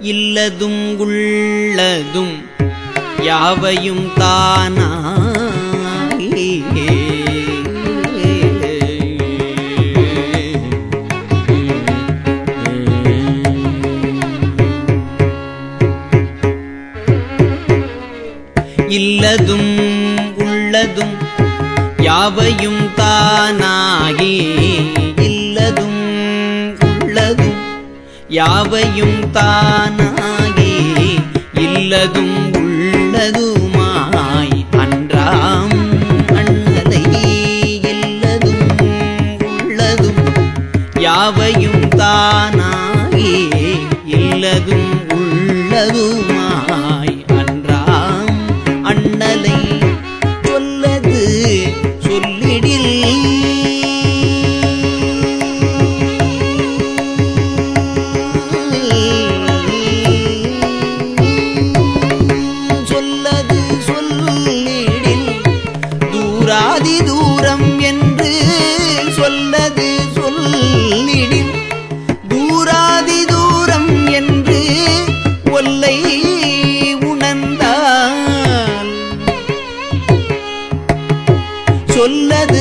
இல்லதும் உள்ளதும் யாவையும் தானாகி. இல்லதும் உள்ளதும் யாவையும் தானாகி. இல்லதும் உள்ளதும் யாவையும் தான் யாவையும் தானாகி இல்லதும் உள்ளதுமாய் அன்றாம் அண்ணலை சொல்லது சொல்லிடில். சொல்லது சொல்லிடில். தூராதி தூ சொன்னது